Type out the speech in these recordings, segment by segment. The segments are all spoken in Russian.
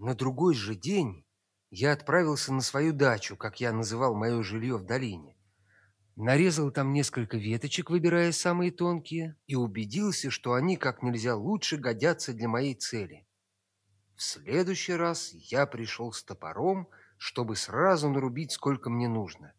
На другой же день я отправился на свою дачу, как я называл мое жилье в долине. Нарезал там несколько веточек, выбирая самые тонкие, и убедился, что они как нельзя лучше годятся для моей цели. В следующий раз я пришел с топором, чтобы сразу нарубить, сколько мне нужно.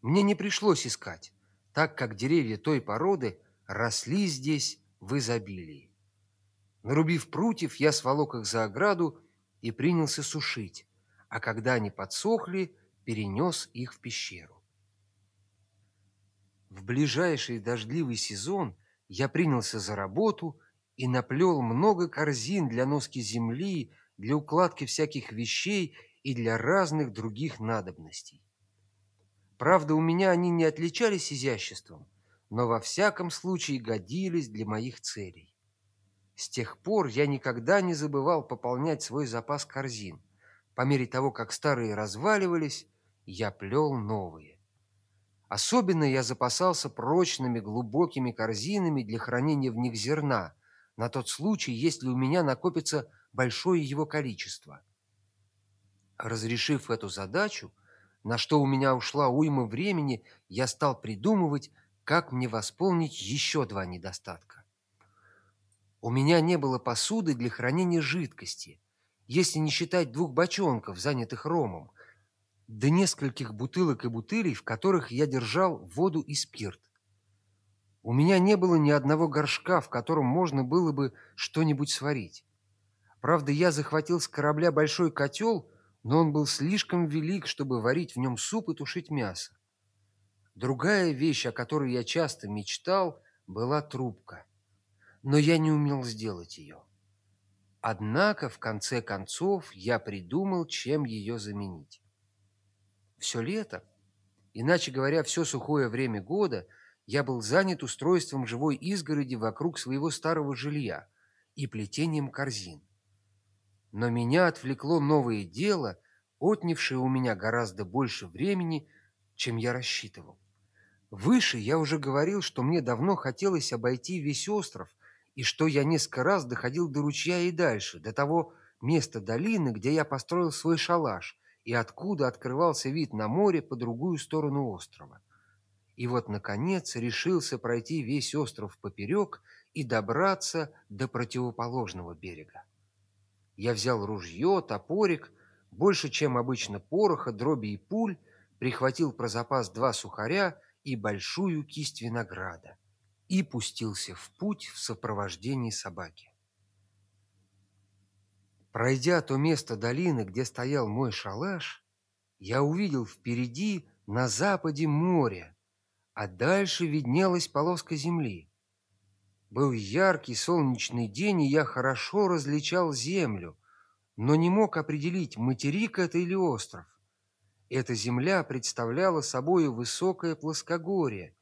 Мне не пришлось искать, так как деревья той породы росли здесь в изобилии. Нарубив прутьев, я сволок их за ограду и принялся сушить, а когда они подсохли, перенес их в пещеру. В ближайший дождливый сезон я принялся за работу и наплел много корзин для носки земли, для укладки всяких вещей и для разных других надобностей. Правда, у меня они не отличались изяществом, но во всяком случае годились для моих целей. С тех пор я никогда не забывал пополнять свой запас корзин. По мере того, как старые разваливались, я плел новые. Особенно я запасался прочными глубокими корзинами для хранения в них зерна, на тот случай, если у меня накопится большое его количество. Разрешив эту задачу, на что у меня ушла уйма времени, я стал придумывать, как мне восполнить еще два недостатка. У меня не было посуды для хранения жидкости, если не считать двух бочонков, занятых ромом, да нескольких бутылок и бутылей, в которых я держал воду и спирт. У меня не было ни одного горшка, в котором можно было бы что-нибудь сварить. Правда, я захватил с корабля большой котел, но он был слишком велик, чтобы варить в нем суп и тушить мясо. Другая вещь, о которой я часто мечтал, была трубка но я не умел сделать ее. Однако, в конце концов, я придумал, чем ее заменить. Все лето, иначе говоря, все сухое время года, я был занят устройством живой изгороди вокруг своего старого жилья и плетением корзин. Но меня отвлекло новое дело, отнявшее у меня гораздо больше времени, чем я рассчитывал. Выше я уже говорил, что мне давно хотелось обойти весь остров и что я несколько раз доходил до ручья и дальше, до того места долины, где я построил свой шалаш, и откуда открывался вид на море по другую сторону острова. И вот, наконец, решился пройти весь остров поперек и добраться до противоположного берега. Я взял ружье, топорик, больше, чем обычно пороха, дроби и пуль, прихватил про запас два сухаря и большую кисть винограда и пустился в путь в сопровождении собаки. Пройдя то место долины, где стоял мой шалаш, я увидел впереди на западе море, а дальше виднелась полоска земли. Был яркий солнечный день, и я хорошо различал землю, но не мог определить, материк это или остров. Эта земля представляла собой высокое плоскогорье,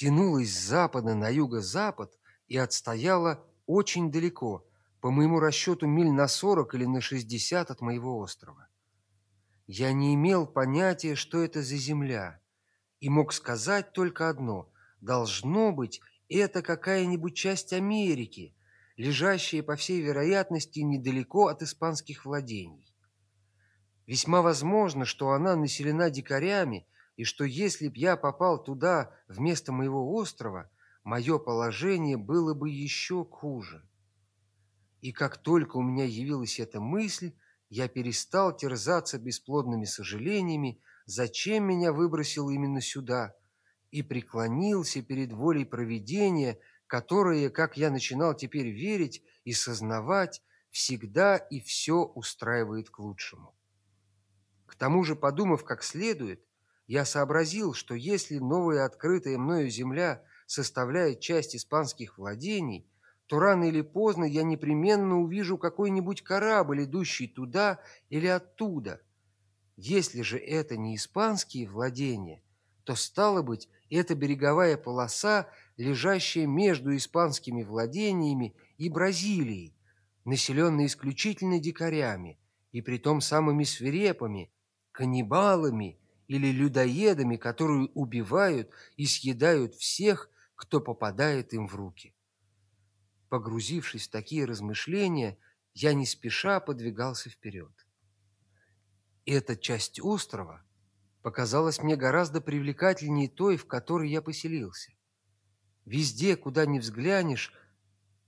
тянулась с запада на юго-запад и отстояла очень далеко, по моему расчету миль на сорок или на шестьдесят от моего острова. Я не имел понятия, что это за земля, и мог сказать только одно: должно быть, это какая-нибудь часть Америки, лежащая по всей вероятности недалеко от испанских владений. Весьма возможно, что она населена дикарями и что если б я попал туда вместо моего острова, мое положение было бы еще хуже. И как только у меня явилась эта мысль, я перестал терзаться бесплодными сожалениями, зачем меня выбросил именно сюда, и преклонился перед волей провидения, которое, как я начинал теперь верить и сознавать, всегда и все устраивает к лучшему. К тому же, подумав как следует, я сообразил, что если новая открытая мною земля составляет часть испанских владений, то рано или поздно я непременно увижу какой-нибудь корабль, идущий туда или оттуда. Если же это не испанские владения, то стало быть, это береговая полоса, лежащая между испанскими владениями и Бразилией, населенная исключительно дикарями, и притом самыми свирепыми, каннибалами или людоедами, которые убивают и съедают всех, кто попадает им в руки. Погрузившись в такие размышления, я не спеша подвигался вперед. Эта часть острова показалась мне гораздо привлекательнее той, в которой я поселился. Везде, куда ни взглянешь,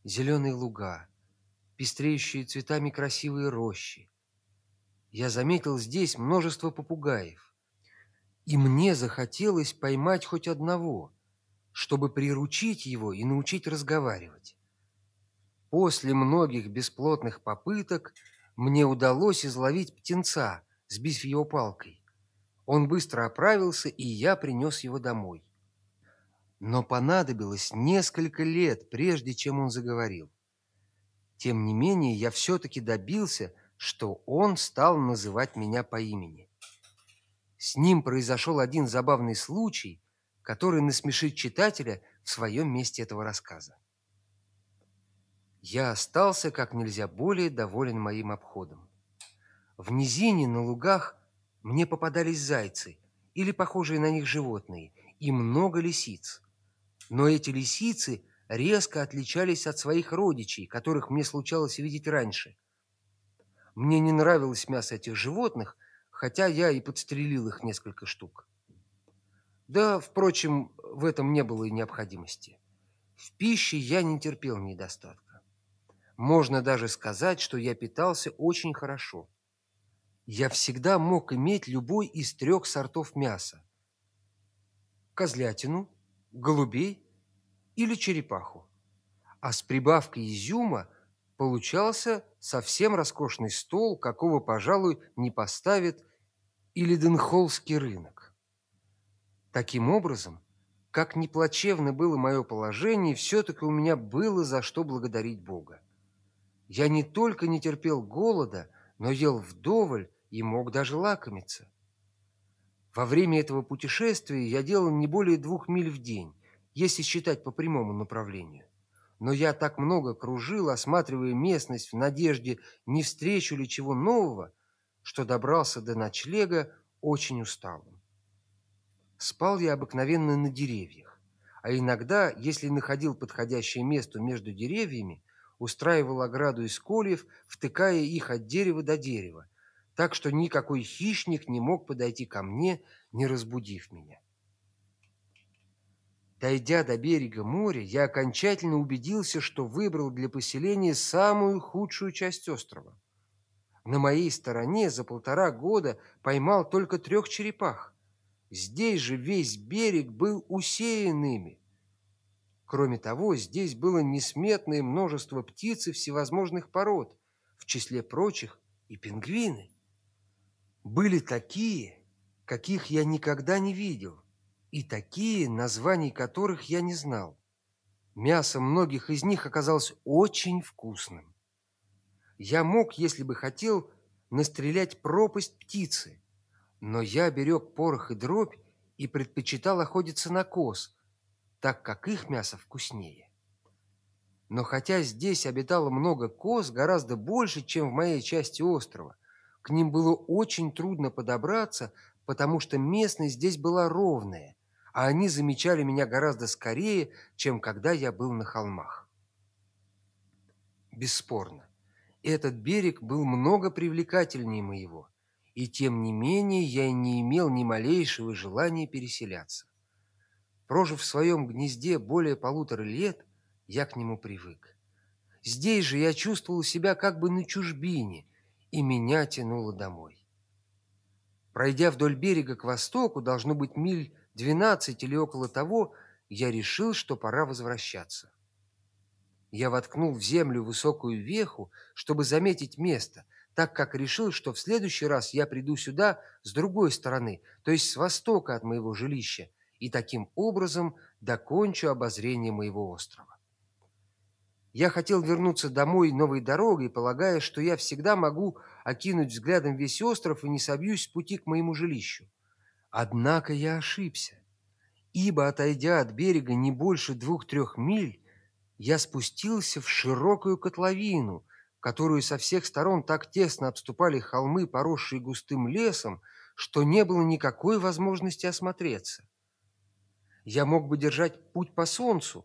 зеленые луга, пестреющие цветами красивые рощи. Я заметил здесь множество попугаев, и мне захотелось поймать хоть одного, чтобы приручить его и научить разговаривать. После многих бесплотных попыток мне удалось изловить птенца, сбив его палкой. Он быстро оправился, и я принес его домой. Но понадобилось несколько лет, прежде чем он заговорил. Тем не менее, я все-таки добился, что он стал называть меня по имени. С ним произошел один забавный случай, который насмешит читателя в своем месте этого рассказа. Я остался как нельзя более доволен моим обходом. В низине на лугах мне попадались зайцы или похожие на них животные и много лисиц. Но эти лисицы резко отличались от своих родичей, которых мне случалось видеть раньше. Мне не нравилось мясо этих животных, хотя я и подстрелил их несколько штук. Да, впрочем, в этом не было и необходимости. В пище я не терпел недостатка. Можно даже сказать, что я питался очень хорошо. Я всегда мог иметь любой из трех сортов мяса. Козлятину, голубей или черепаху. А с прибавкой изюма получался совсем роскошный стол, какого, пожалуй, не поставит и Леденхоллский рынок. Таким образом, как ни плачевно было мое положение, все-таки у меня было за что благодарить Бога. Я не только не терпел голода, но ел вдоволь и мог даже лакомиться. Во время этого путешествия я делал не более двух миль в день, если считать по прямому направлению. Но я так много кружил, осматривая местность в надежде, не встречу ли чего нового, что добрался до ночлега очень усталым. Спал я обыкновенно на деревьях, а иногда, если находил подходящее место между деревьями, устраивал ограду из кольев, втыкая их от дерева до дерева, так что никакой хищник не мог подойти ко мне, не разбудив меня. Дойдя до берега моря, я окончательно убедился, что выбрал для поселения самую худшую часть острова. На моей стороне за полтора года поймал только трех черепах. Здесь же весь берег был усеян ими. Кроме того, здесь было несметное множество птиц и всевозможных пород, в числе прочих и пингвины. Были такие, каких я никогда не видел, и такие, названий которых я не знал. Мясо многих из них оказалось очень вкусным. Я мог, если бы хотел, настрелять пропасть птицы, но я берег порох и дробь и предпочитал охотиться на коз, так как их мясо вкуснее. Но хотя здесь обитало много коз, гораздо больше, чем в моей части острова, к ним было очень трудно подобраться, потому что местность здесь была ровная, а они замечали меня гораздо скорее, чем когда я был на холмах. Бесспорно, этот берег был много привлекательнее моего, и тем не менее я не имел ни малейшего желания переселяться. Прожив в своем гнезде более полутора лет, я к нему привык. Здесь же я чувствовал себя как бы на чужбине, и меня тянуло домой. Пройдя вдоль берега к востоку, должно быть миль двенадцать или около того, я решил, что пора возвращаться. Я воткнул в землю высокую веху, чтобы заметить место, так как решил, что в следующий раз я приду сюда с другой стороны, то есть с востока от моего жилища, и таким образом докончу обозрение моего острова. Я хотел вернуться домой новой дорогой, полагая, что я всегда могу окинуть взглядом весь остров и не собьюсь с пути к моему жилищу. Однако я ошибся, ибо, отойдя от берега не больше двух-трех миль, я спустился в широкую котловину, которую со всех сторон так тесно обступали холмы, поросшие густым лесом, что не было никакой возможности осмотреться. Я мог бы держать путь по солнцу,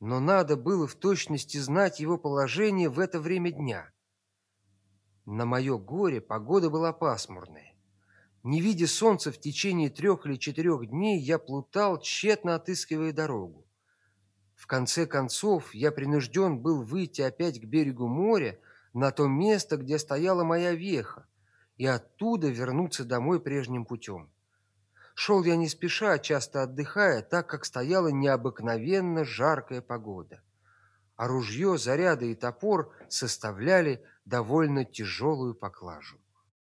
но надо было в точности знать его положение в это время дня. На мое горе погода была пасмурная. Не видя солнца в течение трех или четырех дней, я плутал, тщетно отыскивая дорогу. В конце концов, я принужден был выйти опять к берегу моря, на то место, где стояла моя веха, и оттуда вернуться домой прежним путем. Шел я не спеша, часто отдыхая, так как стояла необыкновенно жаркая погода. А ружье, заряды и топор составляли довольно тяжелую поклажу.